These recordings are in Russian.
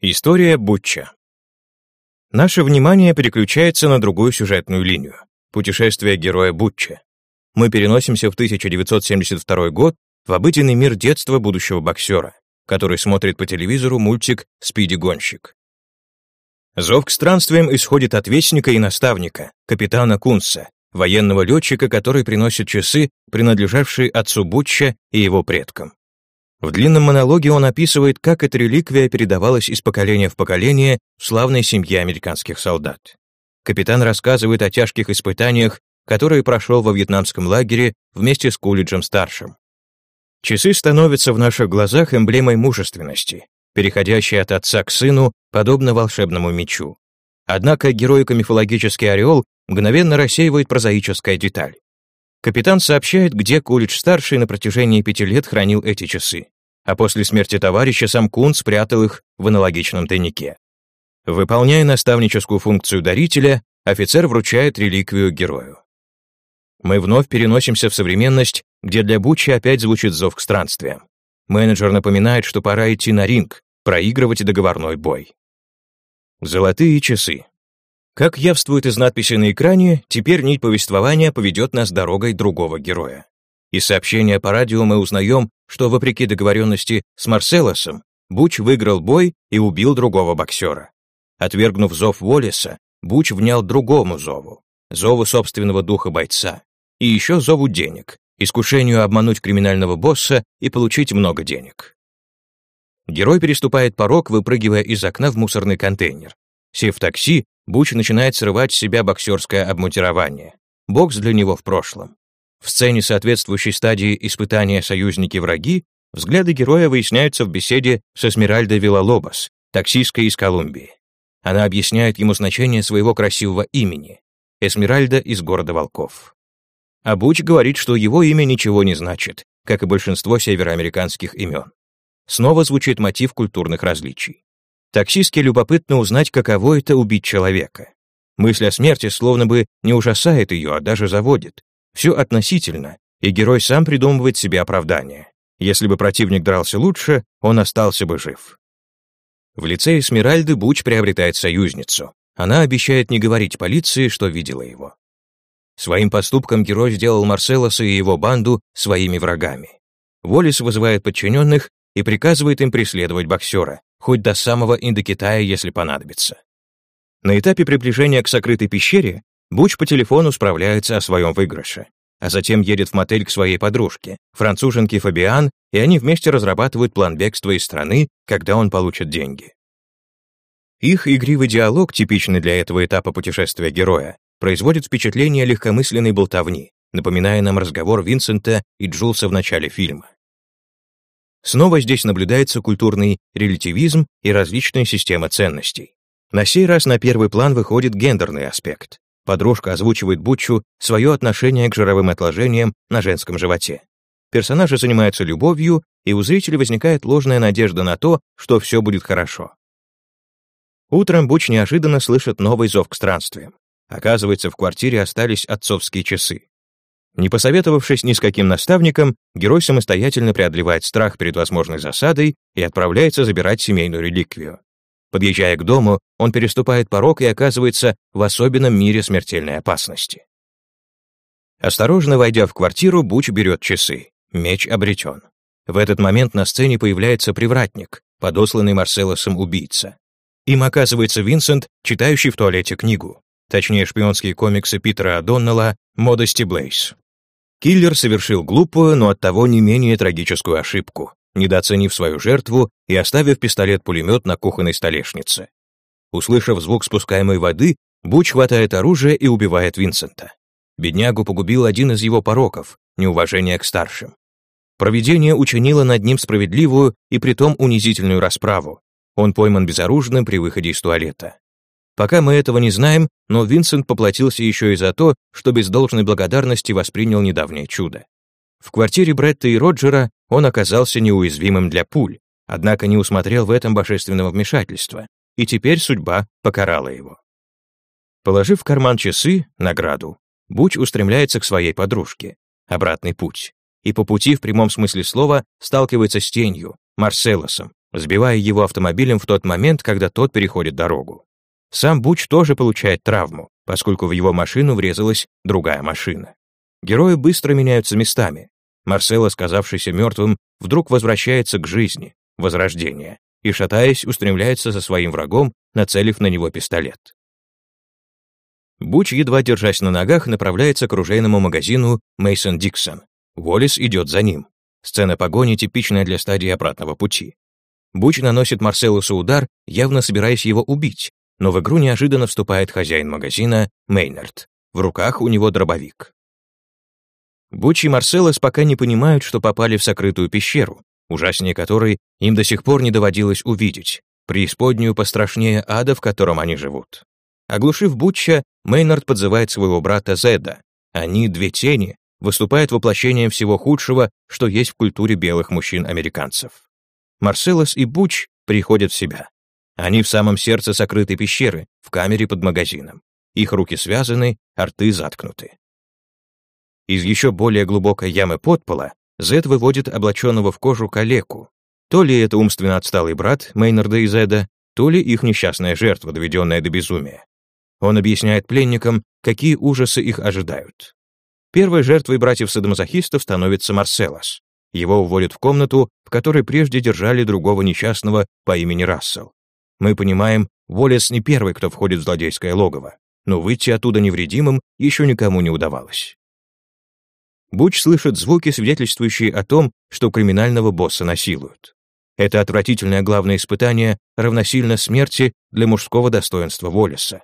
История Бутча. Наше внимание переключается на другую сюжетную линию — путешествие героя Бутча. Мы переносимся в 1972 год в обыденный мир детства будущего боксера, который смотрит по телевизору мультик «Спиди-гонщик». Зов к странствиям исходит от вестника и наставника, капитана Кунса, военного летчика, который приносит часы, принадлежавшие отцу Бутча и его предкам. В длинном монологе он описывает, как эта реликвия передавалась из поколения в поколение в славной семье американских солдат. Капитан рассказывает о тяжких испытаниях, которые прошел во вьетнамском лагере вместе с Кулиджем-старшим. Часы становятся в наших глазах эмблемой мужественности, переходящей от отца к сыну, подобно волшебному мечу. Однако героико-мифологический ореол мгновенно рассеивает прозаическая деталь. Капитан сообщает, где Кулич-старший на протяжении пяти лет хранил эти часы, а после смерти товарища сам Кун спрятал их в аналогичном тайнике. Выполняя наставническую функцию дарителя, офицер вручает реликвию герою. Мы вновь переносимся в современность, где для Бучи опять звучит зов к странствиям. Менеджер напоминает, что пора идти на ринг, проигрывать договорной бой. Золотые часы. Как явствует из надписи на экране, теперь нить повествования поведет нас дорогой другого героя. Из сообщения по радио мы узнаем, что вопреки договоренности с Марселосом, Буч выиграл бой и убил другого боксера. Отвергнув зов Уоллеса, Буч внял другому зову, зову собственного духа бойца, и еще зову денег, искушению обмануть криминального босса и получить много денег. Герой переступает порог, выпрыгивая из окна в мусорный контейнер. Сев в такси, Буч начинает срывать с себя боксерское обмундирование. Бокс для него в прошлом. В сцене соответствующей стадии испытания «Союзники-враги» взгляды героя выясняются в беседе с Эсмеральдой Вилалобос, таксисткой из Колумбии. Она объясняет ему значение своего красивого имени. Эсмеральда из города Волков. А Буч говорит, что его имя ничего не значит, как и большинство североамериканских имен. Снова звучит мотив культурных различий. Таксистке любопытно узнать, каково это убить человека. Мысль о смерти словно бы не ужасает ее, а даже заводит. Все относительно, и герой сам придумывает себе оправдание. Если бы противник дрался лучше, он остался бы жив. В лице Эсмеральды Буч приобретает союзницу. Она обещает не говорить полиции, что видела его. Своим поступком герой сделал Марселоса и его банду своими врагами. Волис вызывает подчиненных и приказывает им преследовать боксера, хоть до самого Индокитая, если понадобится. На этапе приближения к сокрытой пещере Буч по телефону справляется о своем выигрыше, а затем едет в мотель к своей подружке, француженке Фабиан, и они вместе разрабатывают план бегства из страны, когда он получит деньги. Их игривый диалог, типичный для этого этапа путешествия героя, производит впечатление легкомысленной болтовни, напоминая нам разговор Винсента и Джулса в начале фильма. Снова здесь наблюдается культурный релятивизм и различная система ценностей. На сей раз на первый план выходит гендерный аспект. Подружка озвучивает Бутчу свое отношение к жировым отложениям на женском животе. Персонажи занимаются любовью, и у зрителя возникает ложная надежда на то, что все будет хорошо. Утром Буч неожиданно слышит новый зов к странствиям. Оказывается, в квартире остались отцовские часы. Не посоветовавшись ни с каким наставником, герой самостоятельно преодолевает страх перед возможной засадой и отправляется забирать семейную реликвию. Подъезжая к дому, он переступает порог и оказывается в особенном мире смертельной опасности. Осторожно войдя в квартиру, Буч берет часы. Меч обретен. В этот момент на сцене появляется привратник, подосланный Марселосом убийца. Им оказывается Винсент, читающий в туалете книгу. Точнее, шпионские комиксы Питера Адоннелла «Модести Блейз». Киллер совершил глупую, но оттого не менее трагическую ошибку, недооценив свою жертву и оставив пистолет-пулемет на кухонной столешнице. Услышав звук спускаемой воды, Буч хватает оружие и убивает Винсента. Беднягу погубил один из его пороков — неуважение к старшим. Провидение учинило над ним справедливую и притом унизительную расправу. Он пойман безоружным при выходе из туалета. Пока мы этого не знаем, но Винсент поплатился еще и за то, что без должной благодарности воспринял недавнее чудо. В квартире Бретта и Роджера он оказался неуязвимым для пуль, однако не усмотрел в этом божественного вмешательства, и теперь судьба покарала его. Положив в карман часы, награду, Буч устремляется к своей подружке, обратный путь, и по пути в прямом смысле слова сталкивается с тенью, Марселосом, сбивая его автомобилем в тот момент, когда тот переходит дорогу. Сам Буч тоже получает травму, поскольку в его машину врезалась другая машина. Герои быстро меняются местами. Марсело, сказавшийся мертвым, вдруг возвращается к жизни, возрождение, и, шатаясь, устремляется за своим врагом, нацелив на него пистолет. Буч, едва держась на ногах, направляется к оружейному магазину Мейсон Диксон. Уоллес идет за ним. Сцена погони типичная для стадии обратного пути. Буч наносит Марселусу удар, явно собираясь его убить, но в игру неожиданно вступает хозяин магазина Мейнард. В руках у него дробовик. Буч и Марселос пока не понимают, что попали в сокрытую пещеру, ужаснее которой им до сих пор не доводилось увидеть, преисподнюю пострашнее ада, в котором они живут. Оглушив Бутча, Мейнард подзывает своего брата Зеда. Они, две тени, выступают воплощением всего худшего, что есть в культуре белых мужчин-американцев. Марселос и Буч приходят в себя. Они в самом сердце сокрытой пещеры, в камере под магазином. Их руки связаны, рты заткнуты. Из еще более глубокой ямы подпола Зед выводит облаченного в кожу калеку. То ли это умственно отсталый брат Мейнарда и Зеда, то ли их несчастная жертва, доведенная до безумия. Он объясняет пленникам, какие ужасы их ожидают. Первой жертвой братьев-садомазохистов становится Марселос. Его уводят в комнату, в которой прежде держали другого несчастного по имени Рассел. Мы понимаем, Волес не первый, кто входит в злодейское логово, но выйти оттуда невредимым еще никому не удавалось. Буч слышит звуки, свидетельствующие о том, что криминального босса насилуют. Это отвратительное главное испытание равносильно смерти для мужского достоинства Волеса.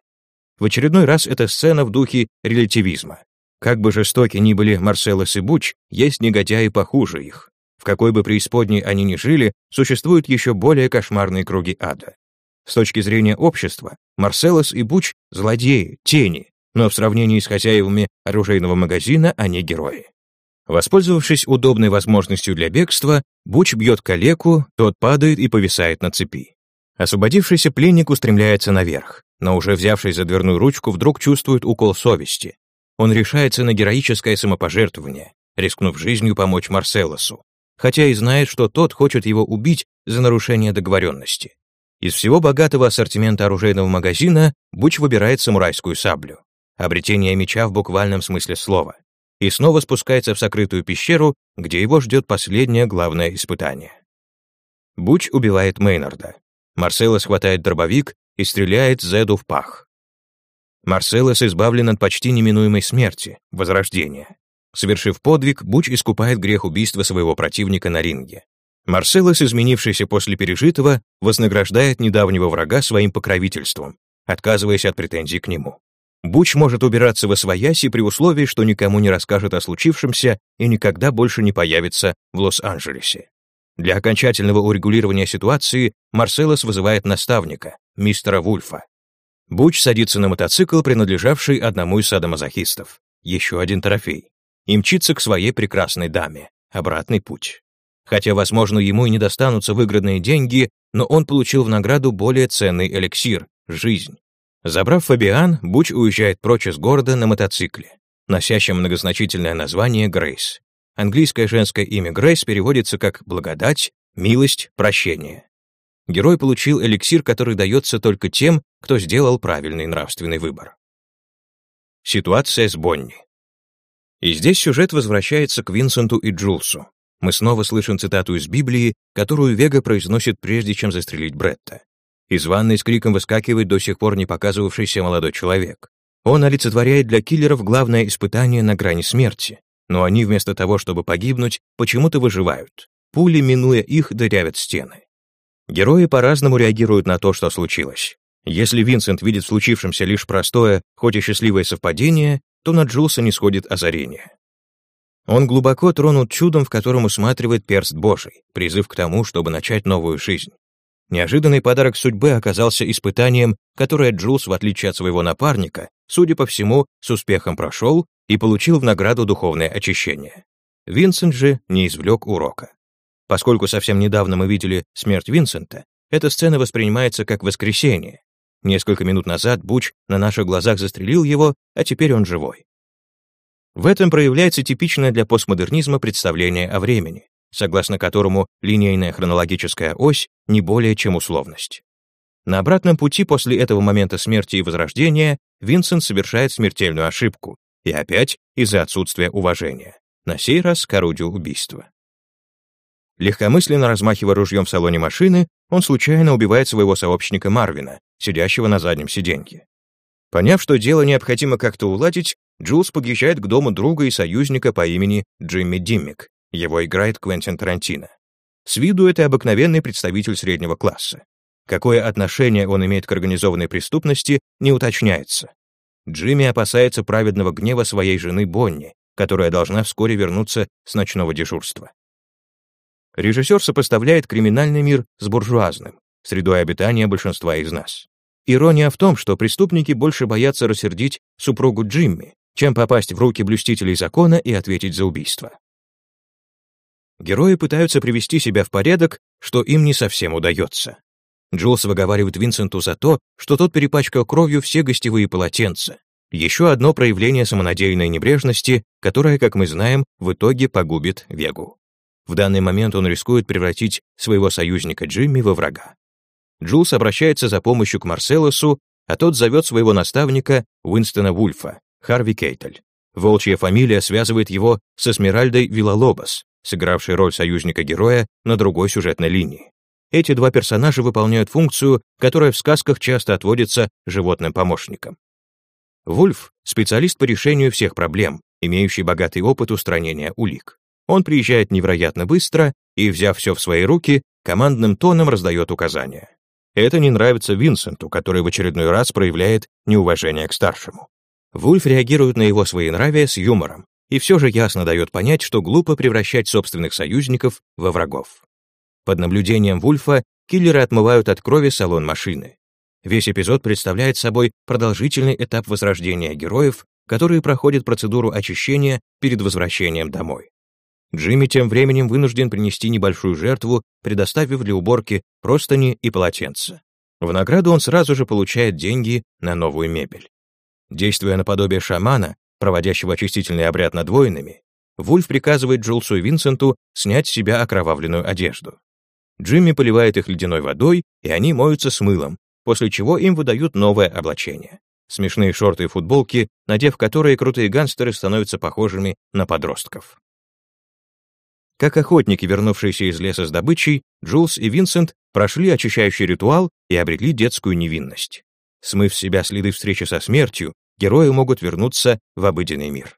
В очередной раз эта сцена в духе релятивизма. Как бы жестоки ни были Марселос и Буч, есть негодяи похуже их. В какой бы преисподней они ни жили, существуют еще более кошмарные круги ада. С точки зрения общества, Марселос и Буч — злодеи, тени, но в сравнении с хозяевами оружейного магазина они герои. Воспользовавшись удобной возможностью для бегства, Буч бьет калеку, тот падает и повисает на цепи. Освободившийся пленник устремляется наверх, но уже взявшись за дверную ручку, вдруг чувствует укол совести. Он решается на героическое самопожертвование, рискнув жизнью помочь Марселосу, хотя и знает, что тот хочет его убить за нарушение договоренности. Из всего богатого ассортимента оружейного магазина Буч выбирает самурайскую саблю. Обретение меча в буквальном смысле слова и снова спускается в сокрытую пещеру, где его ждет последнее главное испытание. Буч убивает Мейнарда. Марселос хватает дробовик и стреляет Зеду в пах. Марселос избавлен от почти неминуемой смерти, возрождения. Совершив подвиг, Буч искупает грех убийства своего противника на ринге. Марселос, изменившийся после пережитого, вознаграждает недавнего врага своим покровительством, отказываясь от претензий к нему. Буч может убираться во свояси при условии, что никому не расскажет о случившемся и никогда больше не появится в Лос-Анджелесе. Для окончательного урегулирования ситуации Марселос вызывает наставника, мистера Вульфа. Буч садится на мотоцикл, принадлежавший одному из садомазохистов. Еще один трофей. И мчится к своей прекрасной даме. Обратный путь. Хотя, возможно, ему и не достанутся выигранные деньги, но он получил в награду более ценный эликсир — жизнь. Забрав Фабиан, Буч уезжает прочь из города на мотоцикле, носящем многозначительное название Грейс. Английское женское имя Грейс переводится как «благодать», «милость», «прощение». Герой получил эликсир, который дается только тем, кто сделал правильный нравственный выбор. Ситуация с Бонни. И здесь сюжет возвращается к Винсенту и Джулсу. Мы снова слышим цитату из Библии, которую Вега произносит прежде, чем застрелить Бретта. Из ванной с криком выскакивает до сих пор не показывавшийся молодой человек. Он олицетворяет для киллеров главное испытание на грани смерти. Но они вместо того, чтобы погибнуть, почему-то выживают. Пули, минуя их, дырявят стены. Герои по-разному реагируют на то, что случилось. Если Винсент видит в случившемся лишь простое, хоть и счастливое совпадение, то на Джулса не сходит озарение. Он глубоко тронут чудом, в котором усматривает перст Божий, призыв к тому, чтобы начать новую жизнь. Неожиданный подарок судьбы оказался испытанием, которое Джулс, в отличие от своего напарника, судя по всему, с успехом прошел и получил в награду духовное очищение. Винсент же не извлек урока. Поскольку совсем недавно мы видели смерть Винсента, эта сцена воспринимается как воскресение. Несколько минут назад Буч на наших глазах застрелил его, а теперь он живой. В этом проявляется типичное для постмодернизма представление о времени. согласно которому линейная хронологическая ось не более чем условность. На обратном пути после этого момента смерти и возрождения Винсент совершает смертельную ошибку, и опять из-за отсутствия уважения, на сей раз к орудию убийства. Легкомысленно размахивая ружьем в салоне машины, он случайно убивает своего сообщника Марвина, сидящего на заднем сиденье. Поняв, что дело необходимо как-то уладить, Джулс подъезжает к дому друга и союзника по имени Джимми Диммик. Его играет Квентин Тарантино. С виду это обыкновенный представитель среднего класса. Какое отношение он имеет к организованной преступности, не уточняется. Джимми опасается праведного гнева своей жены Бонни, которая должна вскоре вернуться с ночного дежурства. Режиссер сопоставляет криминальный мир с буржуазным, средой обитания большинства из нас. Ирония в том, что преступники больше боятся рассердить супругу Джимми, чем попасть в руки блюстителей закона и ответить за убийство. Герои пытаются привести себя в порядок, что им не совсем удается. Джулс выговаривает Винсенту за то, что тот перепачкал кровью все гостевые полотенца. Еще одно проявление самонадеянной небрежности, которое, как мы знаем, в итоге погубит Вегу. В данный момент он рискует превратить своего союзника Джимми во врага. Джулс обращается за помощью к Марселосу, а тот зовет своего наставника Уинстона Вульфа, Харви Кейтель. Волчья фамилия связывает его с Эсмеральдой Вилалобос, сыгравшей роль союзника-героя на другой сюжетной линии. Эти два персонажа выполняют функцию, которая в сказках часто отводится животным помощникам. Вульф — специалист по решению всех проблем, имеющий богатый опыт устранения улик. Он приезжает невероятно быстро и, взяв все в свои руки, командным тоном раздает указания. Это не нравится Винсенту, который в очередной раз проявляет неуважение к старшему. Вульф реагирует на его своенравие с юмором и все же ясно дает понять, что глупо превращать собственных союзников во врагов. Под наблюдением Вульфа киллеры отмывают от крови салон машины. Весь эпизод представляет собой продолжительный этап возрождения героев, которые проходят процедуру очищения перед возвращением домой. Джимми тем временем вынужден принести небольшую жертву, предоставив для уборки простыни и полотенца. В награду он сразу же получает деньги на новую мебель. Действуя наподобие шамана, проводящего очистительный обряд над воинами, Вульф приказывает Джулсу и Винсенту снять с себя окровавленную одежду. Джимми поливает их ледяной водой, и они моются с мылом, после чего им выдают новое облачение. Смешные шорты и футболки, надев которые крутые гангстеры становятся похожими на подростков. Как охотники, вернувшиеся из леса с добычей, Джулс и Винсент прошли очищающий ритуал и обрели детскую невинность. Смыв с себя следы встречи со смертью, герои могут вернуться в обыденный мир.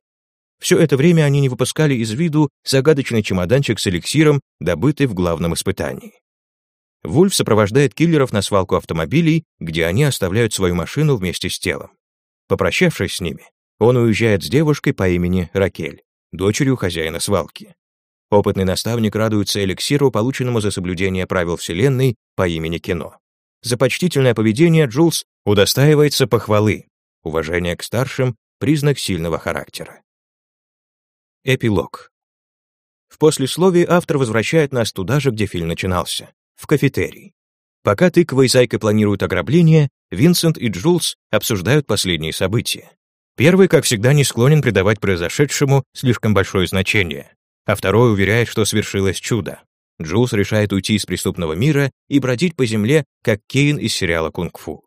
Все это время они не выпускали из виду загадочный чемоданчик с эликсиром, добытый в главном испытании. Вульф сопровождает киллеров на свалку автомобилей, где они оставляют свою машину вместе с телом. Попрощавшись с ними, он уезжает с девушкой по имени Ракель, дочерью хозяина свалки. Опытный наставник радуется эликсиру, полученному за соблюдение правил Вселенной по имени Кино. За почтительное поведение Джулс удостаивается похвалы. Уважение к старшим — признак сильного характера. Эпилог. В послесловии автор возвращает нас туда же, где фильм начинался, в кафетерий. Пока тыква и зайка планируют ограбление, Винсент и Джулс обсуждают последние события. Первый, как всегда, не склонен придавать произошедшему слишком большое значение, а второй уверяет, что свершилось чудо. Джулс решает уйти из преступного мира и бродить по земле, как Кейн из сериала «Кунг-фу».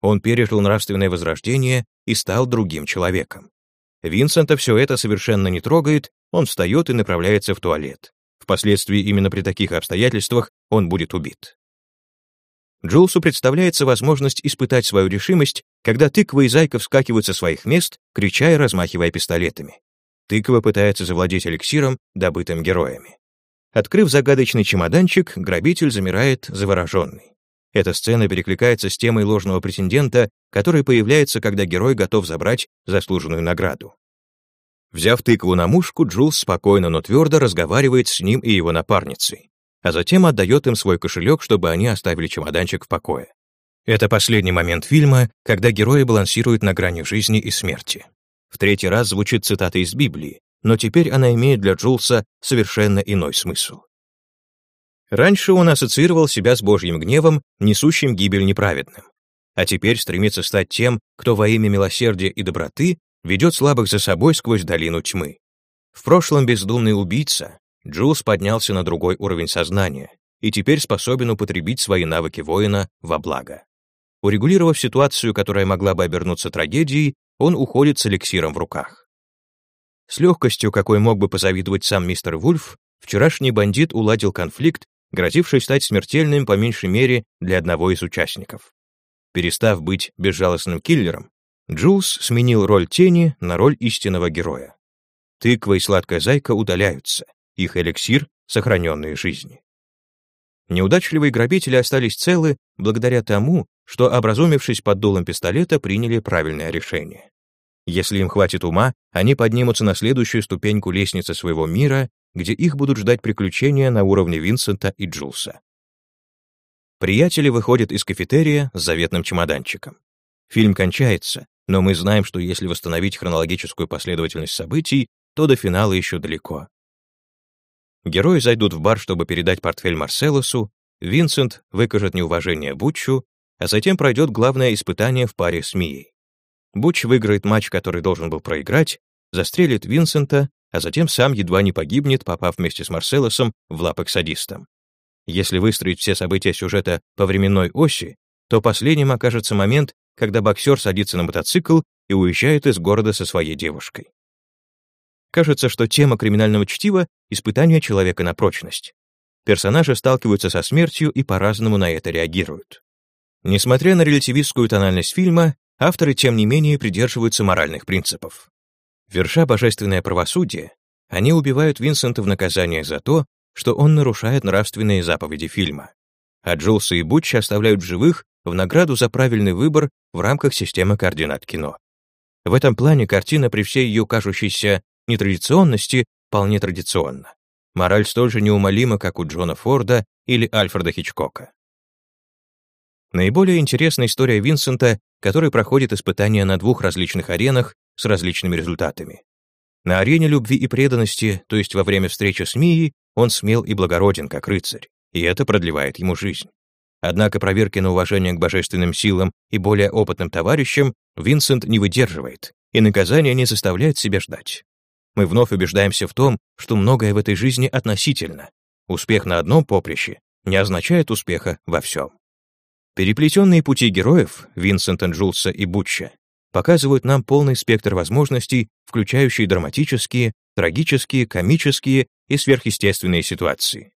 Он пережил нравственное возрождение и стал другим человеком. Винсента все это совершенно не трогает, он встает и направляется в туалет. Впоследствии именно при таких обстоятельствах он будет убит. Джулсу представляется возможность испытать свою решимость, когда тыква и зайка вскакивают со своих мест, крича и размахивая пистолетами. Тыква пытается завладеть эликсиром, добытым героями. Открыв загадочный чемоданчик, грабитель замирает завороженный. Эта сцена перекликается с темой ложного претендента, который появляется, когда герой готов забрать заслуженную награду. Взяв тыкву на мушку, Джулс спокойно, но твердо разговаривает с ним и его напарницей, а затем отдает им свой кошелек, чтобы они оставили чемоданчик в покое. Это последний момент фильма, когда герои балансируют на грани жизни и смерти. В третий раз звучит цитата из Библии, но теперь она имеет для Джулса совершенно иной смысл. Раньше он ассоциировал себя с Божьим гневом, несущим гибель неправедным. А теперь стремится стать тем, кто во имя милосердия и доброты ведет слабых за собой сквозь долину тьмы. В прошлом бездумный убийца, Джулс поднялся на другой уровень сознания и теперь способен употребить свои навыки воина во благо. Урегулировав ситуацию, которая могла бы обернуться трагедией, он уходит с эликсиром в руках. С легкостью, какой мог бы позавидовать сам мистер Вульф, вчерашний бандит уладил конфликт, грозивший стать смертельным по меньшей мере для одного из участников. Перестав быть безжалостным киллером, Джулс сменил роль тени на роль истинного героя. Тыква и сладкая зайка удаляются, их эликсир — сохраненные жизни. Неудачливые грабители остались целы благодаря тому, что, образумившись под дулом пистолета, приняли правильное решение. Если им хватит ума, они поднимутся на следующую ступеньку лестницы своего мира, где их будут ждать приключения на уровне Винсента и Джулса. Приятели выходят из кафетерия с заветным чемоданчиком. Фильм кончается, но мы знаем, что если восстановить хронологическую последовательность событий, то до финала еще далеко. Герои зайдут в бар, чтобы передать портфель Марселосу, Винсент выкажет неуважение Бутчу, а затем пройдет главное испытание в паре с Мией. Бутч выиграет матч, который должен был проиграть, застрелит Винсента, а затем сам едва не погибнет, попав вместе с Марселосом в лапы к садистам. Если выстроить все события сюжета по временной оси, то последним окажется момент, когда боксер садится на мотоцикл и уезжает из города со своей девушкой. Кажется, что тема криминального чтива — испытание человека на прочность. Персонажи сталкиваются со смертью и по-разному на это реагируют. Несмотря на релятивистскую тональность фильма, авторы, тем не менее, придерживаются моральных принципов. Верша божественное правосудие, они убивают Винсента в наказание за то, что он нарушает нравственные заповеди фильма. А Джулса и Бутча оставляют живых в награду за правильный выбор в рамках системы координат кино. В этом плане картина при всей ее кажущейся нетрадиционности вполне традиционна. Мораль столь же неумолима, как у Джона Форда или Альфреда Хичкока. Наиболее интересна история Винсента, который проходит испытания на двух различных аренах с различными результатами. На арене любви и преданности, то есть во время встречи с Мией, он смел и благороден, как рыцарь, и это продлевает ему жизнь. Однако проверки на уважение к божественным силам и более опытным товарищам Винсент не выдерживает, и наказание не заставляет себя ждать мы вновь убеждаемся в том, что многое в этой жизни относительно. Успех на одном поприще не означает успеха во всем. Переплетенные пути героев Винсента Джулса и Бутча показывают нам полный спектр возможностей, включающий драматические, трагические, комические и сверхъестественные ситуации.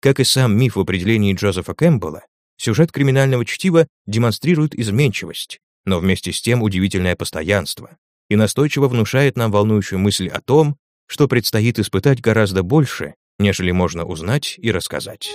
Как и сам миф в определении Джозефа Кэмпбелла, сюжет криминального чтива демонстрирует изменчивость, но вместе с тем удивительное постоянство, и настойчиво внушает нам волнующую мысль о том, что предстоит испытать гораздо больше, нежели можно узнать и рассказать.